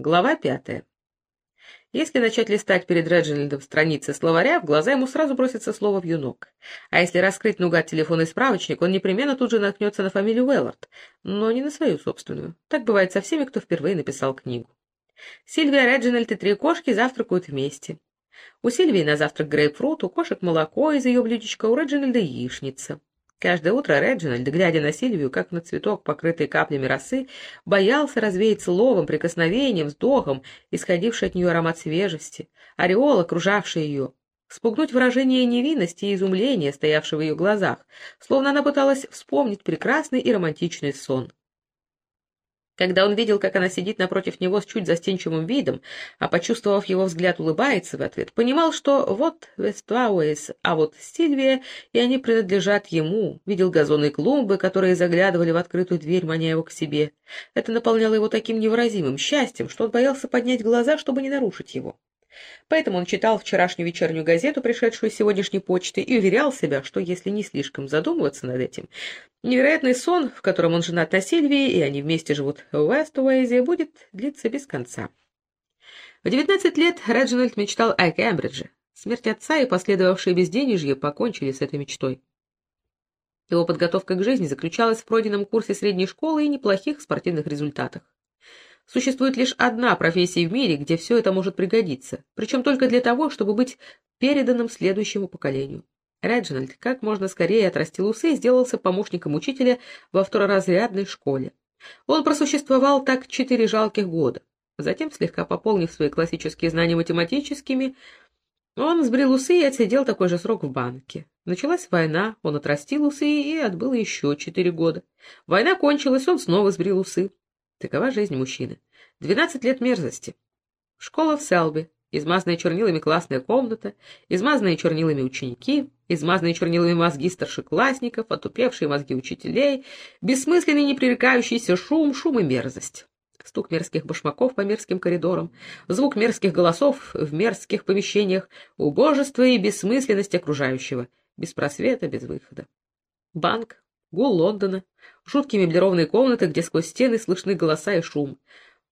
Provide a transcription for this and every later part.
Глава пятая. Если начать листать перед Реджинальдом страницы словаря, в глаза ему сразу бросится слово «вьюнок». А если раскрыть наугад телефонный справочник, он непременно тут же наткнется на фамилию Уэллард, но не на свою собственную. Так бывает со всеми, кто впервые написал книгу. Сильвия, Реджинальд и три кошки завтракают вместе. У Сильвии на завтрак грейпфрут, у кошек молоко из ее блюдечка, у Реджинальда яичница. Каждое утро Реджинальд, глядя на Сильвию, как на цветок, покрытый каплями росы, боялся развеять словом, прикосновением, вздохом, исходивший от нее аромат свежести, ореол, окружавший ее, спугнуть выражение невинности и изумления, стоявшего в ее глазах, словно она пыталась вспомнить прекрасный и романтичный сон. Когда он видел, как она сидит напротив него с чуть застенчивым видом, а, почувствовав его взгляд, улыбается в ответ, понимал, что вот Вествауэйс, а вот Сильвия, и они принадлежат ему. Видел газонные клумбы, которые заглядывали в открытую дверь, маня его к себе. Это наполняло его таким невыразимым счастьем, что он боялся поднять глаза, чтобы не нарушить его. Поэтому он читал вчерашнюю вечернюю газету, пришедшую с сегодняшней почты, и уверял себя, что если не слишком задумываться над этим, невероятный сон, в котором он женат на Сильвии, и они вместе живут в Уэст-Уэйзе, будет длиться без конца. В 19 лет Реджинальд мечтал о Кембридже. Смерть отца и последовавшие безденежье покончили с этой мечтой. Его подготовка к жизни заключалась в пройденном курсе средней школы и неплохих спортивных результатах. Существует лишь одна профессия в мире, где все это может пригодиться, причем только для того, чтобы быть переданным следующему поколению. Реджинальд как можно скорее отрастил усы и сделался помощником учителя во второразрядной школе. Он просуществовал так четыре жалких года. Затем, слегка пополнив свои классические знания математическими, он сбрил усы и отсидел такой же срок в банке. Началась война, он отрастил усы и отбыл еще четыре года. Война кончилась, он снова сбрил усы. Такова жизнь мужчины. Двенадцать лет мерзости. Школа в Селби. Измазанная чернилами классная комната, измазанные чернилами ученики, измазанные чернилами мозги старшеклассников, отупевшие мозги учителей, бессмысленный непререкающийся шум, шум и мерзость. Стук мерзких башмаков по мерзким коридорам, звук мерзких голосов в мерзких помещениях, убожество и бессмысленность окружающего, без просвета, без выхода. Банк, гул Лондона, жуткие меблированные комнаты, где сквозь стены слышны голоса и шум.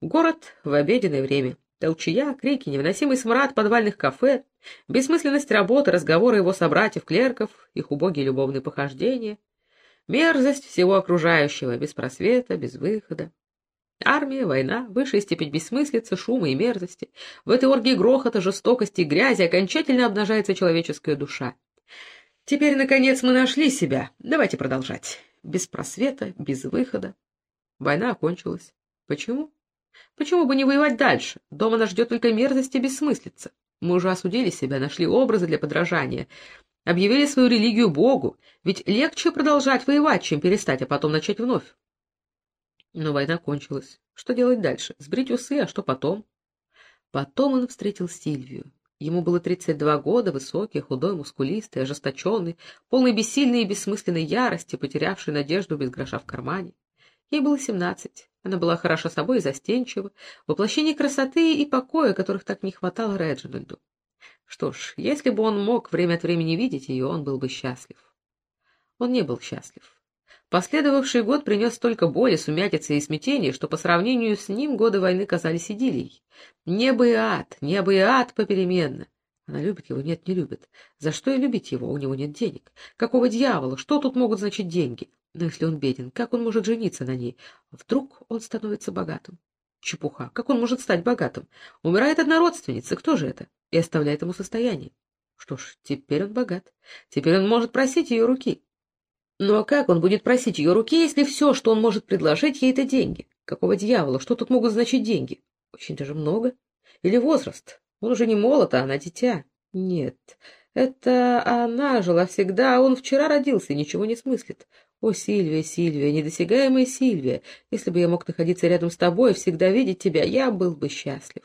Город в обеденное время. Толчая, крики, невыносимый смрад подвальных кафе, бессмысленность работы, разговоры его собратьев-клерков, их убогие любовные похождения, мерзость всего окружающего, без просвета, без выхода. Армия, война, высшая степень бессмыслицы, шума и мерзости. В этой оргии грохота, жестокости и грязи окончательно обнажается человеческая душа. Теперь, наконец, мы нашли себя. Давайте продолжать. Без просвета, без выхода. Война окончилась. Почему? Почему бы не воевать дальше? Дома нас ждет только мерзость и бессмыслица. Мы уже осудили себя, нашли образы для подражания, объявили свою религию Богу, ведь легче продолжать воевать, чем перестать, а потом начать вновь. Но война кончилась. Что делать дальше? Сбрить усы, а что потом? Потом он встретил Сильвию. Ему было 32 года, высокий, худой, мускулистый, ожесточенный, полный бессильной и бессмысленной ярости, потерявший надежду без гроша в кармане. Ей было 17. Она была хороша собой и застенчива, воплощение красоты и покоя, которых так не хватало Реджинальду. Что ж, если бы он мог время от времени видеть ее, он был бы счастлив. Он не был счастлив. Последовавший год принес столько боли, сумятицы и смятения, что по сравнению с ним годы войны казались идиллией. Небо и ад, небо и ад попеременно. Она любит его? Нет, не любит. За что и любить его? У него нет денег. Какого дьявола? Что тут могут значить деньги? Но если он беден, как он может жениться на ней? Вдруг он становится богатым? Чепуха. Как он может стать богатым? Умирает одна родственница. Кто же это? И оставляет ему состояние. Что ж, теперь он богат. Теперь он может просить ее руки. Но как он будет просить ее руки, если все, что он может предложить ей, это деньги? Какого дьявола? Что тут могут значить деньги? Очень даже много. Или возраст? Он уже не молод, а она дитя. Нет, это она жила всегда, а он вчера родился и ничего не смыслит. О, Сильвия, Сильвия, недосягаемая Сильвия, если бы я мог находиться рядом с тобой, всегда видеть тебя, я был бы счастлив.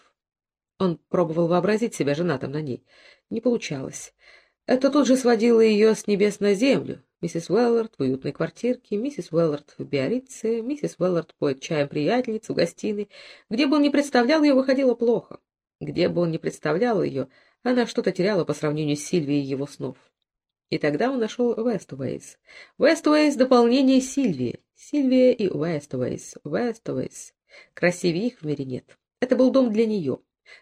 Он пробовал вообразить себя женатым на ней. Не получалось. Это тут же сводило ее с небес на землю. Миссис Уэллард в уютной квартирке, миссис Уэллард в Биорице, миссис Уэллард поет чаем приятельницу в гостиной. Где бы он ни представлял ее, выходило плохо. Где бы он ни представлял ее, она что-то теряла по сравнению с Сильвией его снов. И тогда он нашел Вестуэйс. Вестуэйс — дополнение Сильвии. Сильвия и Вестуэйс. Вестуэйс. Красивее их в мире нет. Это был дом для нее.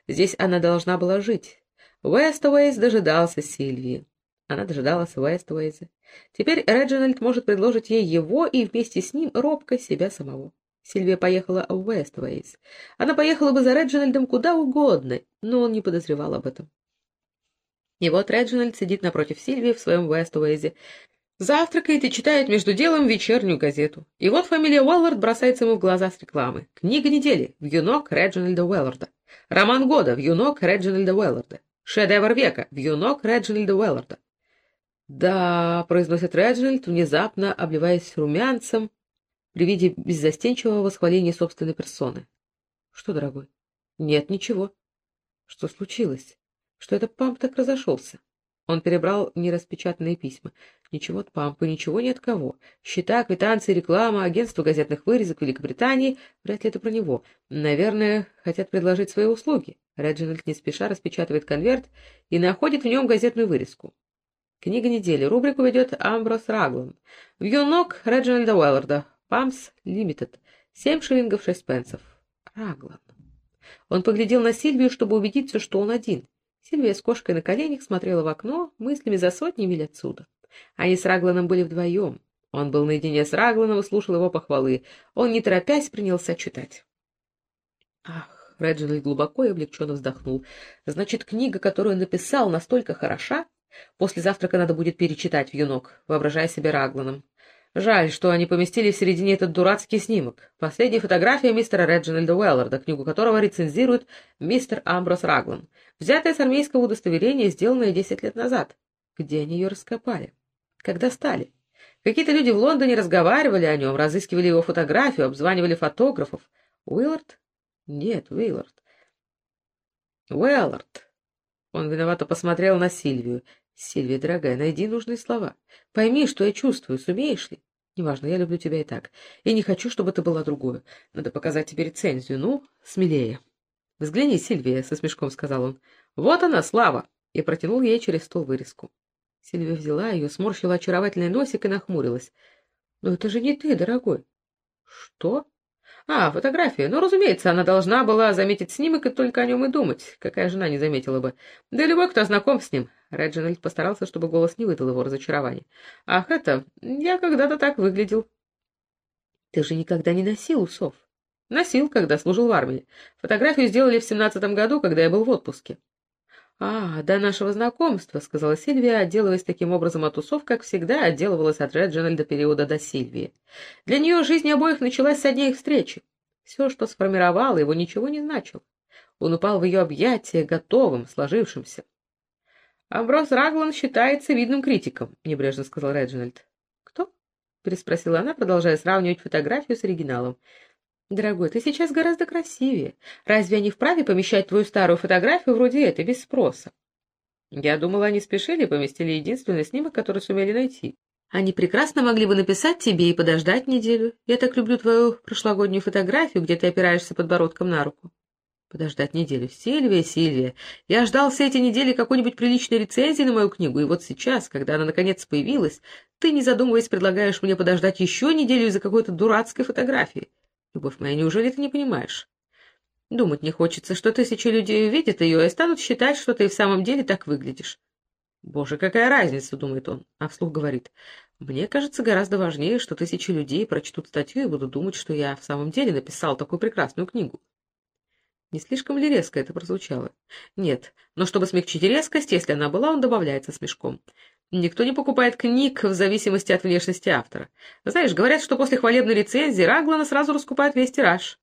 Здесь она должна была жить. Уэстуэйс дожидался Сильвии. Она дожидалась Уэстуэйза. Теперь Реджинальд может предложить ей его и вместе с ним робко себя самого. Сильвия поехала в Уэствейс. Она поехала бы за Реджинальдом куда угодно, но он не подозревал об этом. И вот Реджинальд сидит напротив Сильвии в своем Уэствейзе, завтракает и читает между делом вечернюю газету. И вот фамилия Уэллард бросается ему в глаза с рекламы. Книга недели. Вьюнок Реджинальда Уэлларда. Роман года. Вьюнок Реджинальда Уэлларда. Шедевр века. Вьюнок Реджинальда Уэлларда. «Да», — произносит Реджинальд, внезапно обливаясь румянцем при виде беззастенчивого восхваления собственной персоны. «Что, дорогой?» «Нет, ничего». «Что случилось? Что это Памп так разошелся?» Он перебрал нераспечатанные письма. Ничего от Пампа, ничего ни от кого. Счета, квитанции, реклама, агентство газетных вырезок Великобритании. Вряд ли это про него. Наверное, хотят предложить свои услуги. Реджинальд не спеша распечатывает конверт и находит в нем газетную вырезку. Книга недели. Рубрику ведет Амброс Раглан. Вьюнок Реджинальда Уэлларда. Памс Лимитед. Семь шиллингов шесть пенсов. Раглан. Он поглядел на Сильвию, чтобы убедиться, что он один. Сильвия с кошкой на коленях смотрела в окно, мыслями за сотни миль отсюда. Они с Рагланом были вдвоем. Он был наедине с Рагланом и слушал его похвалы. Он, не торопясь, принялся читать. Ах, Реджинальд глубоко и облегченно вздохнул. Значит, книга, которую он написал, настолько хороша, После завтрака надо будет перечитать юнок, воображая себя Рагланом. Жаль, что они поместили в середине этот дурацкий снимок. Последняя фотография мистера Реджинальда Уэлларда, книгу которого рецензирует мистер Амброс Раглан. Взятая с армейского удостоверения, сделанная десять лет назад. Где они ее раскопали? Когда стали? Какие-то люди в Лондоне разговаривали о нем, разыскивали его фотографию, обзванивали фотографов. Уиллард? Нет, Уиллард. Уэллард. Он виновато посмотрел на Сильвию. Сильвия, дорогая, найди нужные слова. Пойми, что я чувствую, сумеешь ли? Неважно, я люблю тебя и так. И не хочу, чтобы это было другое. Надо показать тебе рецензию. Ну, смелее. Взгляни, Сильвия, со смешком сказал он. Вот она, слава! И протянул ей через стол вырезку. Сильвия взяла ее, сморщила очаровательный носик и нахмурилась. Но это же не ты, дорогой. Что? А, фотография. Ну, разумеется, она должна была заметить снимок и только о нем и думать. Какая жена не заметила бы. Да и любой, кто знаком с ним. Реджинальд постарался, чтобы голос не выдал его разочарования. Ах, это... Я когда-то так выглядел. Ты же никогда не носил усов. Носил, когда служил в армии. Фотографию сделали в семнадцатом году, когда я был в отпуске. «А, до нашего знакомства», — сказала Сильвия, отделываясь таким образом от усов, как всегда отделывалась от Реджинальда периода до Сильвии. Для нее жизнь обоих началась с одной их встречи. Все, что сформировало его, ничего не значило. Он упал в ее объятия, готовым, сложившимся. «Амброс Раглан считается видным критиком», — небрежно сказал Реджинальд. «Кто?» — переспросила она, продолжая сравнивать фотографию с оригиналом. «Дорогой, ты сейчас гораздо красивее. Разве они вправе помещать твою старую фотографию вроде этой, без спроса?» «Я думала, они спешили и поместили единственный снимок, который сумели найти. Они прекрасно могли бы написать тебе и подождать неделю. Я так люблю твою прошлогоднюю фотографию, где ты опираешься подбородком на руку». «Подождать неделю. Сильвия, Сильвия, я ждал все эти недели какой-нибудь приличной рецензии на мою книгу, и вот сейчас, когда она наконец появилась, ты, не задумываясь, предлагаешь мне подождать еще неделю из-за какой-то дурацкой фотографии». Любовь моя, неужели ты не понимаешь? Думать не хочется, что тысячи людей увидят ее и станут считать, что ты в самом деле так выглядишь. Боже, какая разница, думает он, а вслух говорит. Мне кажется, гораздо важнее, что тысячи людей прочтут статью и будут думать, что я в самом деле написал такую прекрасную книгу. Не слишком ли резко это прозвучало? Нет, но чтобы смягчить резкость, если она была, он добавляется смешком. Никто не покупает книг в зависимости от внешности автора. Знаешь, говорят, что после хвалебной рецензии Раглана сразу раскупает весь тираж.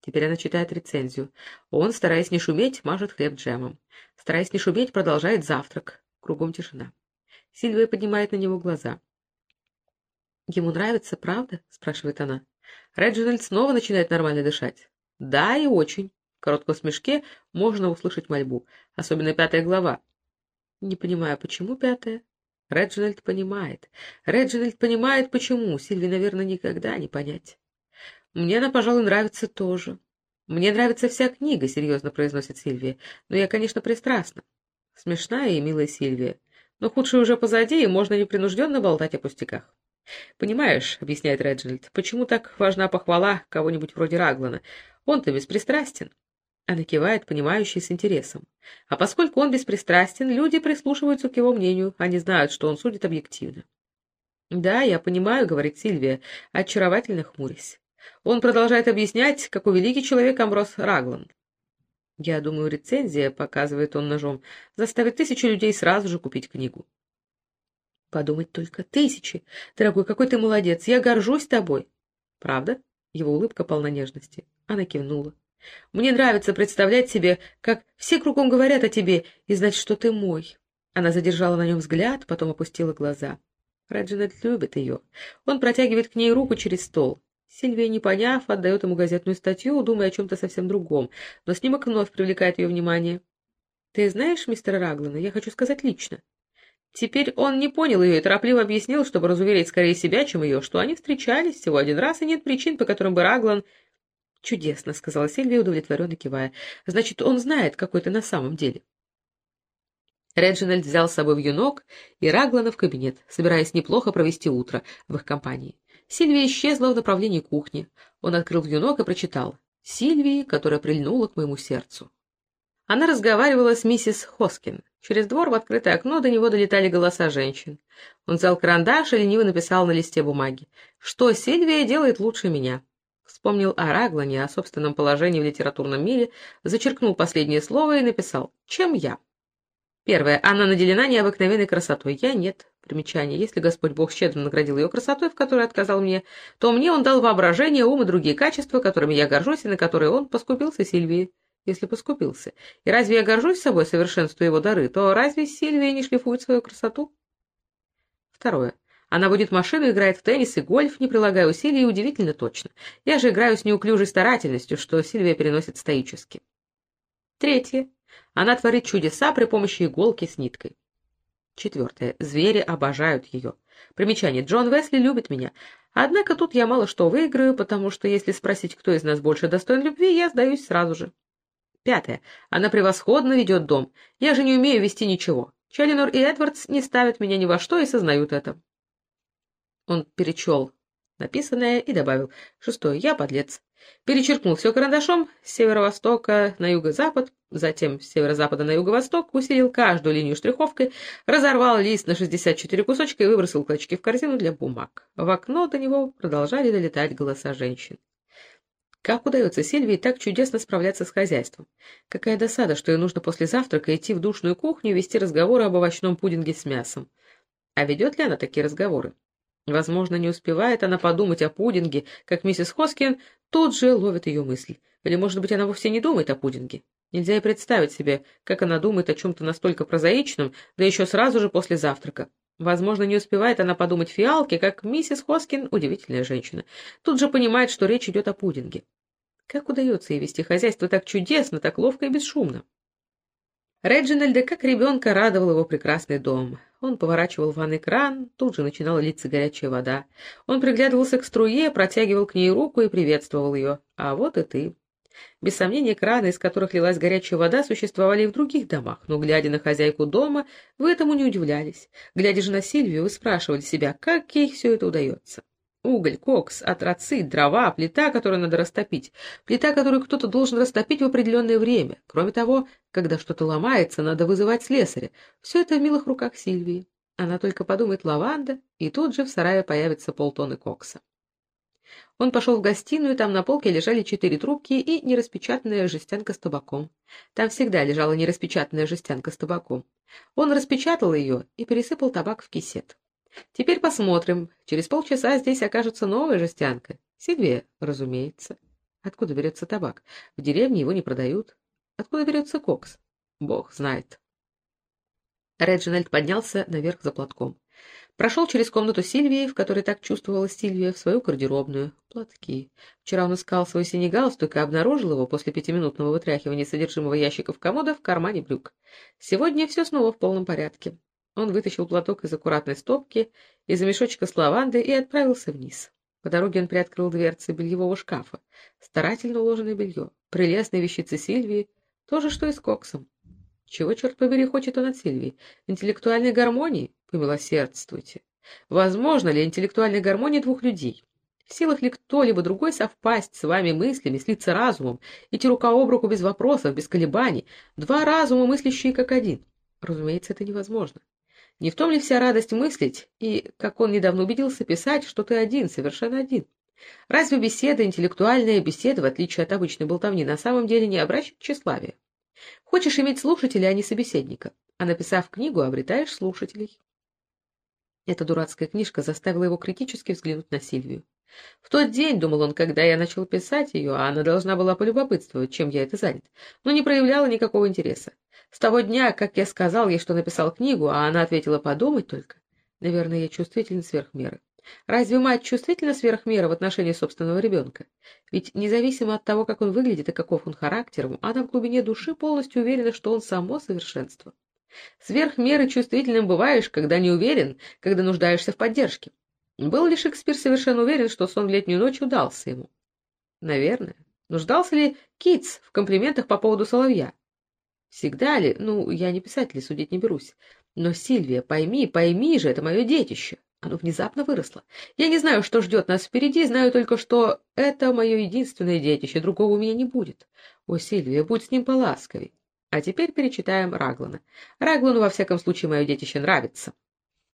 Теперь она читает рецензию. Он, стараясь не шуметь, мажет хлеб джемом. Стараясь не шуметь, продолжает завтрак. Кругом тишина. Сильвия поднимает на него глаза. «Ему нравится, правда?» — спрашивает она. Реджинальд снова начинает нормально дышать. «Да, и очень». В коротком смешке можно услышать мольбу. Особенно пятая глава. «Не понимаю, почему пятая?» Реджинальд понимает. Реджинальд понимает, почему. Сильви, наверное, никогда не понять. Мне она, пожалуй, нравится тоже. Мне нравится вся книга, серьезно произносит Сильвия. Но я, конечно, пристрастна. Смешная и милая Сильвия. Но худшее уже позади, и можно непринужденно болтать о пустяках. «Понимаешь», — объясняет Реджинальд, — «почему так важна похвала кого-нибудь вроде Раглана? Он-то беспристрастен». Она кивает, понимающий с интересом. А поскольку он беспристрастен, люди прислушиваются к его мнению, они знают, что он судит объективно. «Да, я понимаю», — говорит Сильвия, очаровательно хмурясь. Он продолжает объяснять, какой великий человек Амброс Раглан. Я думаю, рецензия, показывает он ножом, заставит тысячи людей сразу же купить книгу. Подумать только, тысячи! Дорогой, какой ты молодец, я горжусь тобой. Правда? Его улыбка полна нежности. Она кивнула. Мне нравится представлять себе, как все кругом говорят о тебе, и знать, что ты мой. Она задержала на нем взгляд, потом опустила глаза. Реджинальд любит ее. Он протягивает к ней руку через стол. Сильвия, не поняв, отдает ему газетную статью, думая о чем-то совсем другом, но снимок вновь привлекает ее внимание. — Ты знаешь мистера Раглана? Я хочу сказать лично. Теперь он не понял ее и торопливо объяснил, чтобы разуверить скорее себя, чем ее, что они встречались всего один раз, и нет причин, по которым бы Раглан «Чудесно», — сказала Сильвия, удовлетворенно кивая. «Значит, он знает, какой ты на самом деле». Реджинальд взял с собой юнок и Раглана в кабинет, собираясь неплохо провести утро в их компании. Сильвия исчезла в направлении кухни. Он открыл вьюнок и прочитал «Сильвии, которая прильнула к моему сердцу». Она разговаривала с миссис Хоскин. Через двор в открытое окно до него долетали голоса женщин. Он взял карандаш и лениво написал на листе бумаги «Что Сильвия делает лучше меня?» Вспомнил о Раглане, о собственном положении в литературном мире, зачеркнул последнее слово и написал «Чем я?». Первое. Она наделена необыкновенной красотой. Я нет. Примечание. Если Господь Бог щедро наградил ее красотой, в которой отказал мне, то мне он дал воображение, ум и другие качества, которыми я горжусь и на которые он поскупился Сильвии, если поскупился. И разве я горжусь собой, совершенствуя его дары, то разве Сильвия не шлифует свою красоту? Второе. Она водит машину, играет в теннис и гольф, не прилагая усилий, и удивительно точно. Я же играю с неуклюжей старательностью, что Сильвия переносит стоически. Третье. Она творит чудеса при помощи иголки с ниткой. Четвертое. Звери обожают ее. Примечание. Джон Весли любит меня. Однако тут я мало что выиграю, потому что если спросить, кто из нас больше достоин любви, я сдаюсь сразу же. Пятое. Она превосходно ведет дом. Я же не умею вести ничего. Челленор и Эдвардс не ставят меня ни во что и сознают это. Он перечел написанное и добавил. Шестое. Я подлец. Перечеркнул все карандашом с северо-востока на юго-запад, затем с северо-запада на юго-восток, усилил каждую линию штриховкой, разорвал лист на 64 кусочка и выбросил клочки в корзину для бумаг. В окно до него продолжали долетать голоса женщин. Как удается Сильвии так чудесно справляться с хозяйством? Какая досада, что ей нужно после завтрака идти в душную кухню и вести разговоры об овощном пудинге с мясом. А ведет ли она такие разговоры? Возможно, не успевает она подумать о пудинге, как миссис Хоскин тут же ловит ее мысль. Или, может быть, она вовсе не думает о пудинге. Нельзя и представить себе, как она думает о чем-то настолько прозаичном, да еще сразу же после завтрака. Возможно, не успевает она подумать фиалке, как миссис Хоскин, удивительная женщина, тут же понимает, что речь идет о пудинге. Как удается ей вести хозяйство так чудесно, так ловко и бесшумно? Реджинальда, как ребенка, радовал его прекрасный дом. Он поворачивал ванный кран, тут же начинала литься горячая вода. Он приглядывался к струе, протягивал к ней руку и приветствовал ее. «А вот и ты». Без сомнения, краны, из которых лилась горячая вода, существовали и в других домах, но, глядя на хозяйку дома, вы этому не удивлялись. Глядя же на Сильвию, вы спрашивали себя, как ей все это удается. Уголь, кокс, атроцит, дрова, плита, которую надо растопить. Плита, которую кто-то должен растопить в определенное время. Кроме того, когда что-то ломается, надо вызывать слесаря. Все это в милых руках Сильвии. Она только подумает лаванда, и тут же в сарае появится полтонны кокса. Он пошел в гостиную, там на полке лежали четыре трубки и нераспечатанная жестянка с табаком. Там всегда лежала нераспечатанная жестянка с табаком. Он распечатал ее и пересыпал табак в кисет. Теперь посмотрим. Через полчаса здесь окажется новая жестянка. Сильвия, разумеется. Откуда берется табак? В деревне его не продают. Откуда берется кокс? Бог знает. Реджинальд поднялся наверх за платком. Прошел через комнату Сильвии, в которой так чувствовала Сильвия, в свою гардеробную. Платки. Вчера он искал свой синий галстук и обнаружил его после пятиминутного вытряхивания содержимого ящиков комода в кармане брюк. Сегодня все снова в полном порядке. Он вытащил платок из аккуратной стопки, из мешочка с лавандой и отправился вниз. По дороге он приоткрыл дверцы бельевого шкафа. Старательно уложенное белье, прелестные вещицы Сильвии, то же, что и с Коксом. Чего, черт побери, хочет он от Сильвии? Интеллектуальной гармонии? Помилосердствуйте. Возможно ли интеллектуальная гармония двух людей? В силах ли кто-либо другой совпасть с вами мыслями, слиться разумом, идти рука об руку без вопросов, без колебаний, два разума, мыслящие как один? Разумеется, это невозможно. Не в том ли вся радость мыслить и, как он недавно убедился, писать, что ты один, совершенно один? Разве беседа, интеллектуальная беседа, в отличие от обычной болтовни, на самом деле не обращает тщеславия? Хочешь иметь слушателя, а не собеседника, а написав книгу, обретаешь слушателей. Эта дурацкая книжка заставила его критически взглянуть на Сильвию. В тот день, думал он, когда я начал писать ее, она должна была полюбопытствовать, чем я это занят, но не проявляла никакого интереса. С того дня, как я сказал ей, что написал книгу, а она ответила подумать только, наверное, я чувствителен сверх меры. Разве мать чувствительна сверх меры в отношении собственного ребенка? Ведь независимо от того, как он выглядит и каков он характером, она в глубине души полностью уверена, что он само совершенство. Сверх меры чувствительным бываешь, когда не уверен, когда нуждаешься в поддержке. Был ли Шекспир совершенно уверен, что сон летнюю ночь удался ему? Наверное. Нуждался ли Китс в комплиментах по поводу соловья? Всегда ли? Ну, я не писатель, судить не берусь. Но, Сильвия, пойми, пойми же, это мое детище. Оно внезапно выросло. Я не знаю, что ждет нас впереди, знаю только, что это мое единственное детище, другого у меня не будет. О, Сильвия, будь с ним поласковей. А теперь перечитаем Раглана. Раглану, во всяком случае, мое детище нравится.